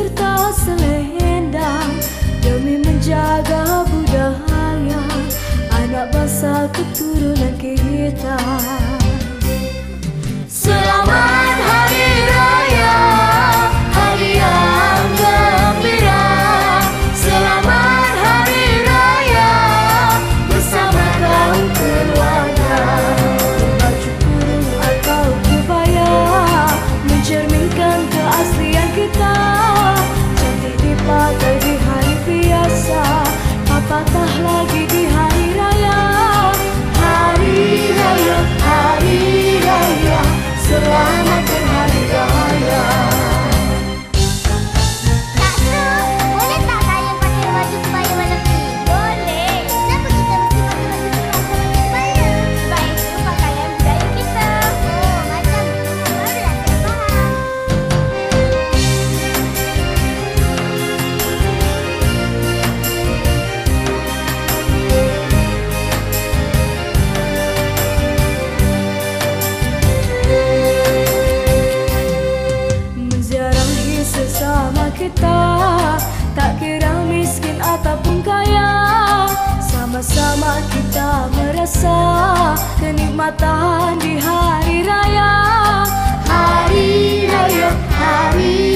serta selendang demi menjaga budaya anak bangsa keturunan kita. Kenikmatan di hari raya. Hari raya, hari raya,